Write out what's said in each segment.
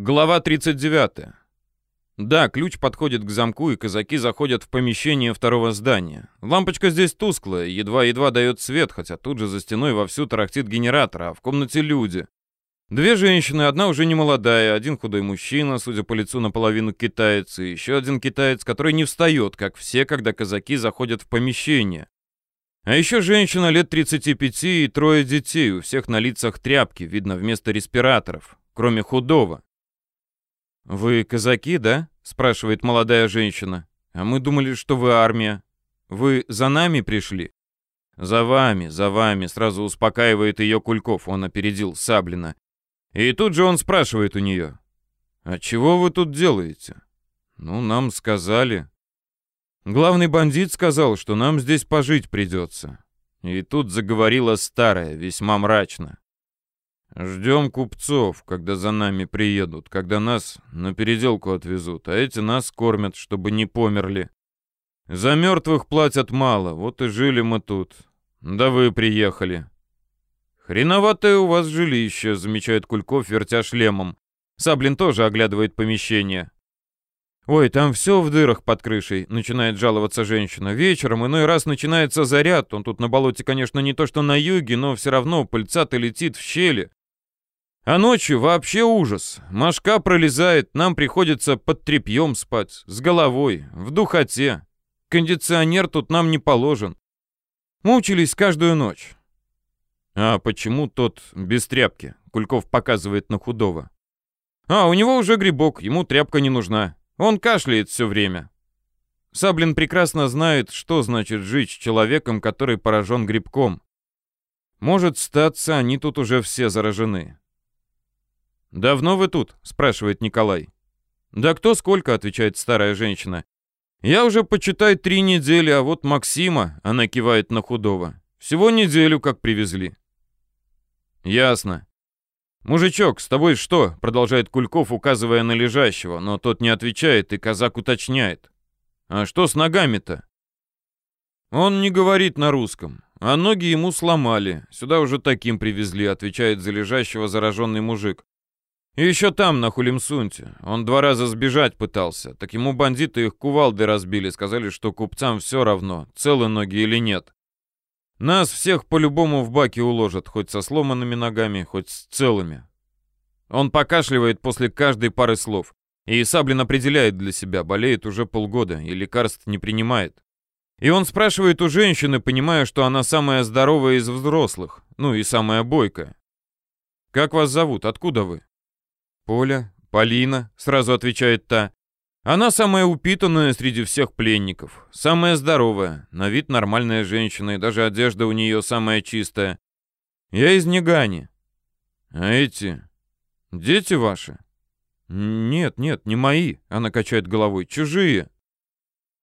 Глава 39. Да, ключ подходит к замку, и казаки заходят в помещение второго здания. Лампочка здесь тусклая, едва-едва дает свет, хотя тут же за стеной вовсю тарахтит генератор, а в комнате люди. Две женщины, одна уже не молодая, один худой мужчина, судя по лицу наполовину китаец, и еще один китаец, который не встает, как все, когда казаки заходят в помещение. А еще женщина лет 35 и трое детей, у всех на лицах тряпки, видно вместо респираторов, кроме худого. «Вы казаки, да?» — спрашивает молодая женщина. «А мы думали, что вы армия. Вы за нами пришли?» «За вами, за вами», — сразу успокаивает ее Кульков, он опередил Саблина. И тут же он спрашивает у нее. «А чего вы тут делаете?» «Ну, нам сказали». Главный бандит сказал, что нам здесь пожить придется. И тут заговорила старая, весьма мрачно. Ждем купцов, когда за нами приедут, когда нас на переделку отвезут, а эти нас кормят, чтобы не померли. За мертвых платят мало, вот и жили мы тут. Да вы приехали. Хреноватое у вас жилище, замечает Кульков, вертя шлемом. Саблин тоже оглядывает помещение. «Ой, там все в дырах под крышей», — начинает жаловаться женщина. «Вечером иной раз начинается заряд. Он тут на болоте, конечно, не то что на юге, но все равно пыльца-то летит в щели. А ночью вообще ужас. Машка пролезает, нам приходится под тряпьем спать, с головой, в духоте. Кондиционер тут нам не положен. Мучились каждую ночь. А почему тот без тряпки? Кульков показывает на худого. А, у него уже грибок, ему тряпка не нужна. Он кашляет все время. Саблин прекрасно знает, что значит жить с человеком, который поражен грибком. Может статься, они тут уже все заражены. «Давно вы тут?» — спрашивает Николай. «Да кто сколько?» — отвечает старая женщина. «Я уже, почитай, три недели, а вот Максима...» — она кивает на худого. «Всего неделю как привезли». «Ясно. «Мужичок, с тобой что?» — продолжает Кульков, указывая на лежащего, но тот не отвечает, и казак уточняет. «А что с ногами-то?» «Он не говорит на русском, а ноги ему сломали. Сюда уже таким привезли», — отвечает за лежащего зараженный мужик. И еще там, на Хулимсунте. Он два раза сбежать пытался. Так ему бандиты их кувалды разбили. Сказали, что купцам все равно, целы ноги или нет. Нас всех по-любому в баке уложат, хоть со сломанными ногами, хоть с целыми. Он покашливает после каждой пары слов. И Саблин определяет для себя, болеет уже полгода и лекарств не принимает. И он спрашивает у женщины, понимая, что она самая здоровая из взрослых, ну и самая бойкая. «Как вас зовут? Откуда вы?» «Поля, Полина», — сразу отвечает та. «Она самая упитанная среди всех пленников, самая здоровая, на вид нормальная женщина, и даже одежда у нее самая чистая. Я из Негани. А эти... дети ваши?» «Нет, нет, не мои», — она качает головой, — «чужие».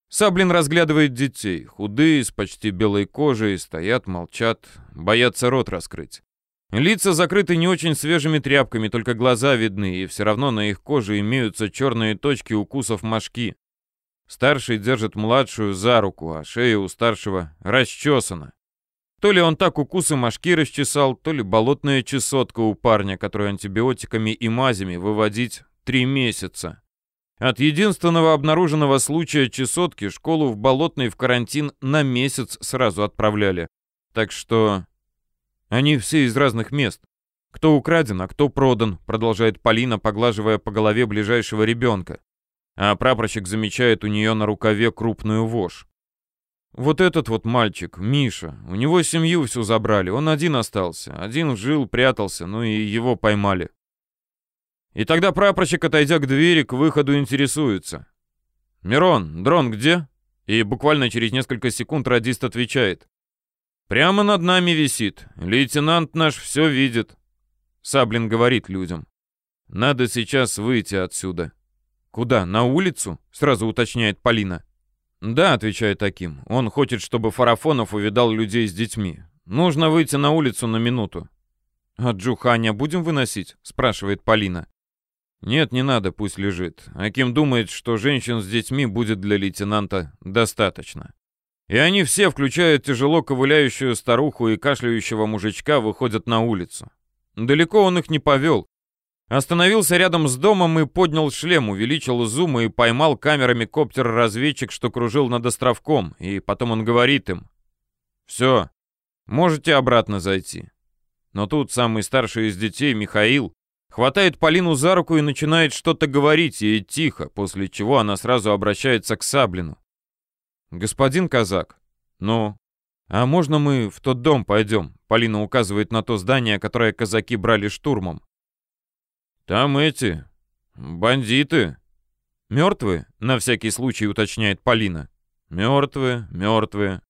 Саблин разглядывает детей, худые, с почти белой кожей, стоят, молчат, боятся рот раскрыть. Лица закрыты не очень свежими тряпками, только глаза видны, и все равно на их коже имеются черные точки укусов мошки. Старший держит младшую за руку, а шея у старшего расчесана. То ли он так укусы мошки расчесал, то ли болотная чесотка у парня, который антибиотиками и мазями выводить три месяца. От единственного обнаруженного случая чесотки школу в Болотной в карантин на месяц сразу отправляли. Так что они все из разных мест. Кто украден, а кто продан, продолжает Полина, поглаживая по голове ближайшего ребенка. А прапорщик замечает у нее на рукаве крупную вошь. Вот этот вот мальчик, Миша, у него семью всю забрали, он один остался. Один жил, прятался, ну и его поймали. И тогда прапорщик, отойдя к двери, к выходу интересуется. «Мирон, дрон где?» И буквально через несколько секунд радист отвечает. Прямо над нами висит. Лейтенант наш все видит. Саблин говорит людям. Надо сейчас выйти отсюда. Куда? На улицу? Сразу уточняет Полина. Да, отвечает таким. Он хочет, чтобы Фарафонов увидал людей с детьми. Нужно выйти на улицу на минуту. А Джуханя будем выносить? Спрашивает Полина. Нет, не надо, пусть лежит. Аким думает, что женщин с детьми будет для лейтенанта достаточно. И они все, включая тяжело ковыляющую старуху и кашляющего мужичка, выходят на улицу. Далеко он их не повел. Остановился рядом с домом и поднял шлем, увеличил зум и поймал камерами коптер-разведчик, что кружил над островком, и потом он говорит им. «Все, можете обратно зайти». Но тут самый старший из детей, Михаил, хватает Полину за руку и начинает что-то говорить ей тихо, после чего она сразу обращается к Саблину. «Господин казак, ну, а можно мы в тот дом пойдем?» Полина указывает на то здание, которое казаки брали штурмом. «Там эти... бандиты». «Мертвые?» — на всякий случай уточняет Полина. «Мертвые, мертвые».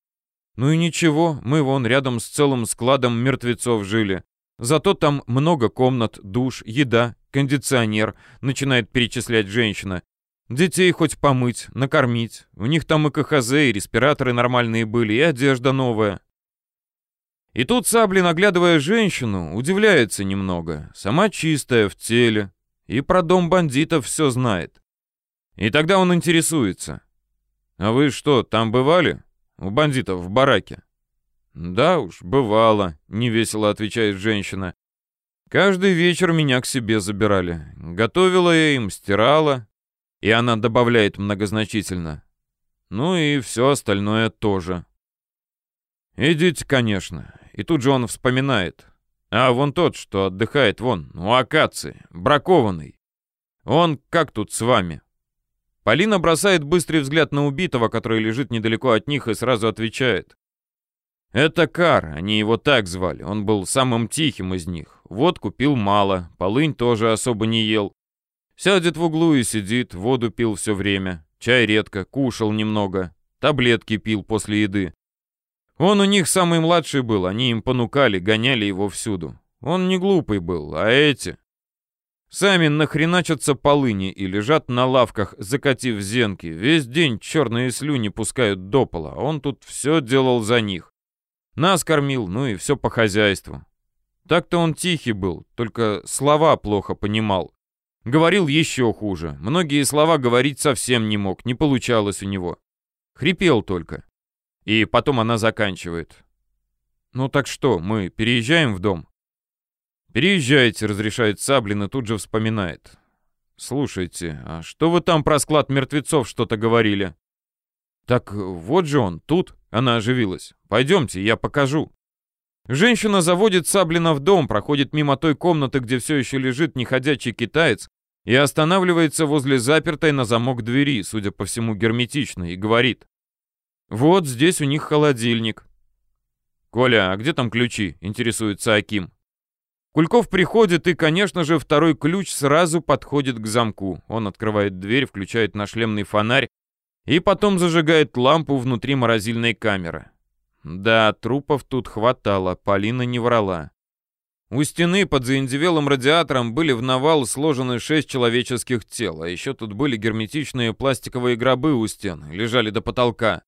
«Ну и ничего, мы вон рядом с целым складом мертвецов жили. Зато там много комнат, душ, еда, кондиционер», — начинает перечислять женщина. «Детей хоть помыть, накормить. У них там и КХЗ, и респираторы нормальные были, и одежда новая». И тут Сабли, наглядывая женщину, удивляется немного. Сама чистая, в теле. И про дом бандитов все знает. И тогда он интересуется. «А вы что, там бывали? У бандитов в бараке?» «Да уж, бывало», — невесело отвечает женщина. «Каждый вечер меня к себе забирали. Готовила я им, стирала». И она добавляет многозначительно. «Ну и все остальное тоже». «Идите, конечно. И тут же он вспоминает. А вон тот, что отдыхает вон, у акации, бракованный. Он как тут с вами? Полина бросает быстрый взгляд на убитого, который лежит недалеко от них, и сразу отвечает. Это Кар, они его так звали. Он был самым тихим из них. Вот купил мало, полынь тоже особо не ел. Сядет в углу и сидит, воду пил все время, чай редко, кушал немного, таблетки пил после еды. Он у них самый младший был, они им понукали, гоняли его всюду. Он не глупый был, а эти... Сами нахреначатся полыни и лежат на лавках, закатив зенки. Весь день черные слюни пускают до пола, а он тут все делал за них. Нас кормил, ну и все по хозяйству. Так-то он тихий был, только слова плохо понимал. Говорил еще хуже. Многие слова говорить совсем не мог, не получалось у него. Хрипел только. И потом она заканчивает. «Ну так что, мы переезжаем в дом?» «Переезжайте», — разрешает Саблин и тут же вспоминает. «Слушайте, а что вы там про склад мертвецов что-то говорили?» «Так вот же он, тут», — она оживилась. «Пойдемте, я покажу». Женщина заводит Саблина в дом, проходит мимо той комнаты, где все еще лежит неходячий китаец, и останавливается возле запертой на замок двери, судя по всему герметичной, и говорит. Вот здесь у них холодильник. Коля, а где там ключи? Интересуется Аким. Кульков приходит, и, конечно же, второй ключ сразу подходит к замку. Он открывает дверь, включает нашлемный фонарь и потом зажигает лампу внутри морозильной камеры. Да, трупов тут хватало, Полина не врала. У стены под заиндевелым радиатором были в навал сложены шесть человеческих тел, а еще тут были герметичные пластиковые гробы у стен, лежали до потолка.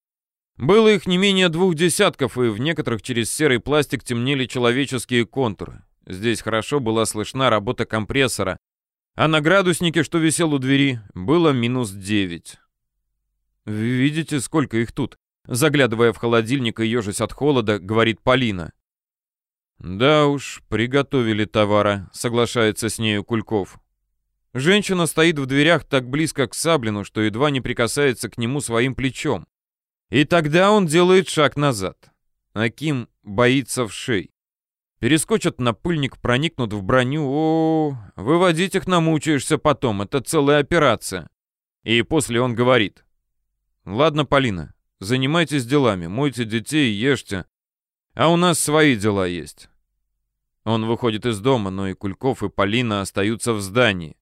Было их не менее двух десятков, и в некоторых через серый пластик темнели человеческие контуры. Здесь хорошо была слышна работа компрессора, а на градуснике, что висел у двери, было минус девять. «Видите, сколько их тут?» Заглядывая в холодильник и ежась от холода, говорит Полина. «Да уж, приготовили товара», — соглашается с нею Кульков. Женщина стоит в дверях так близко к Саблину, что едва не прикасается к нему своим плечом. И тогда он делает шаг назад. Аким боится в шей. Перескочат на пыльник, проникнут в броню. О, выводить их намучаешься потом. Это целая операция. И после он говорит. Ладно, Полина, занимайтесь делами, мойте детей, ешьте. А у нас свои дела есть. Он выходит из дома, но и Кульков, и Полина остаются в здании.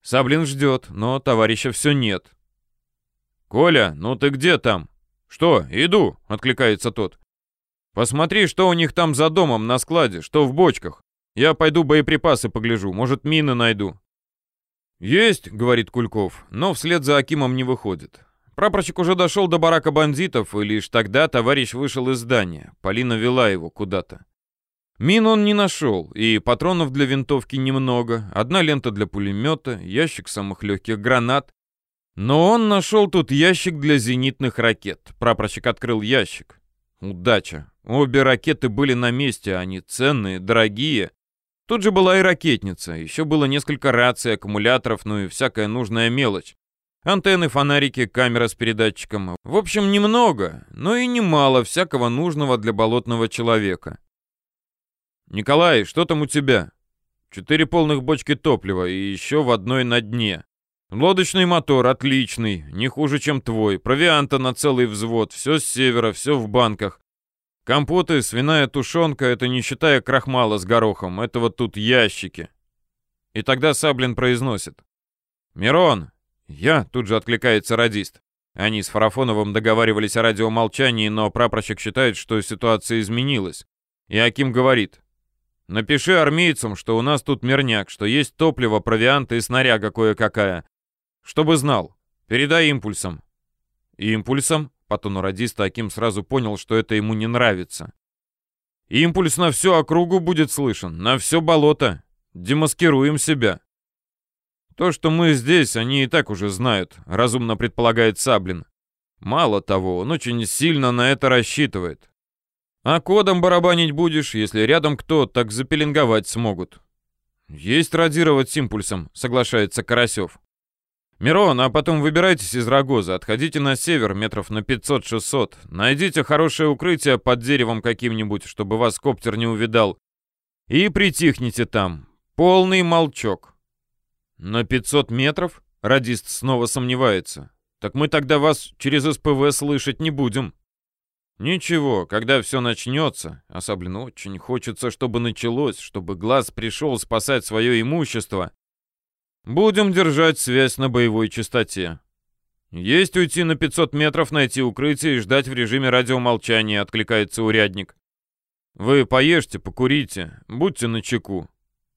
Саблин ждет, но товарища все нет. «Коля, ну ты где там?» «Что, иду», — откликается тот. «Посмотри, что у них там за домом на складе, что в бочках. Я пойду боеприпасы погляжу, может, мины найду». «Есть», — говорит Кульков, но вслед за Акимом не выходит. Прапорщик уже дошел до барака бандитов, и лишь тогда товарищ вышел из здания. Полина вела его куда-то. Мин он не нашел, и патронов для винтовки немного, одна лента для пулемета, ящик самых легких гранат, но он нашел тут ящик для зенитных ракет. Прапорщик открыл ящик. Удача. Обе ракеты были на месте, они ценные, дорогие. Тут же была и ракетница, еще было несколько раций, аккумуляторов, ну и всякая нужная мелочь. Антенны, фонарики, камера с передатчиком. В общем, немного, но и немало всякого нужного для болотного человека. «Николай, что там у тебя?» «Четыре полных бочки топлива и еще в одной на дне. Лодочный мотор отличный, не хуже, чем твой. Провианта на целый взвод, все с севера, все в банках. Компоты, свиная тушенка, это не считая крахмала с горохом, это вот тут ящики. И тогда Саблин произносит. «Мирон!» «Я!» — тут же откликается радист. Они с Фарафоновым договаривались о радиомолчании, но прапорщик считает, что ситуация изменилась. И Аким говорит. «Напиши армейцам, что у нас тут мирняк, что есть топливо, провианты и снаряга кое-какая. Чтобы знал. Передай импульсом». «Импульсом?» По тону радиста Аким сразу понял, что это ему не нравится. «Импульс на всю округу будет слышен, на все болото. Демаскируем себя». «То, что мы здесь, они и так уже знают», — разумно предполагает Саблин. «Мало того, он очень сильно на это рассчитывает. А кодом барабанить будешь, если рядом кто, так запеленговать смогут». «Есть радировать с импульсом», — соглашается Карасев. «Мирон, а потом выбирайтесь из Рогоза, отходите на север метров на 500-600, найдите хорошее укрытие под деревом каким-нибудь, чтобы вас коптер не увидал, и притихните там. Полный молчок». «На 500 метров?» — радист снова сомневается. «Так мы тогда вас через СПВ слышать не будем». «Ничего, когда все начнется, особенно очень хочется, чтобы началось, чтобы глаз пришел спасать свое имущество, Будем держать связь на боевой частоте. Есть уйти на 500 метров, найти укрытие и ждать в режиме радиомолчания, откликается урядник. Вы поешьте, покурите, будьте начеку.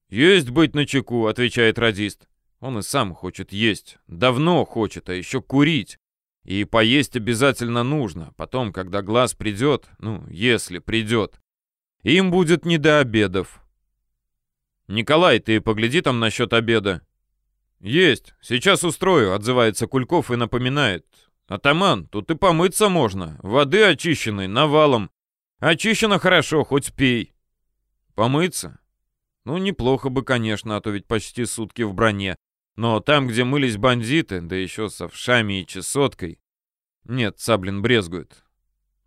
Есть быть начеку, отвечает радист. Он и сам хочет есть. Давно хочет, а еще курить. И поесть обязательно нужно. Потом, когда глаз придет, ну, если придет, им будет не до обедов. Николай, ты погляди там насчет обеда. «Есть, сейчас устрою», — отзывается Кульков и напоминает. «Атаман, тут и помыться можно. Воды очищенной, навалом. Очищено хорошо, хоть пей». «Помыться?» «Ну, неплохо бы, конечно, а то ведь почти сутки в броне. Но там, где мылись бандиты, да еще с овшами и чесоткой...» «Нет, Саблин брезгует.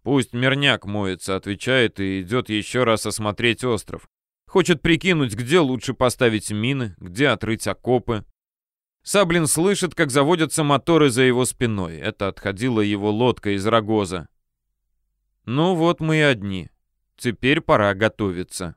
Пусть мирняк моется», — отвечает и идет еще раз осмотреть остров. Хочет прикинуть, где лучше поставить мины, где отрыть окопы. Саблин слышит, как заводятся моторы за его спиной. Это отходила его лодка из Рогоза. Ну вот мы и одни. Теперь пора готовиться.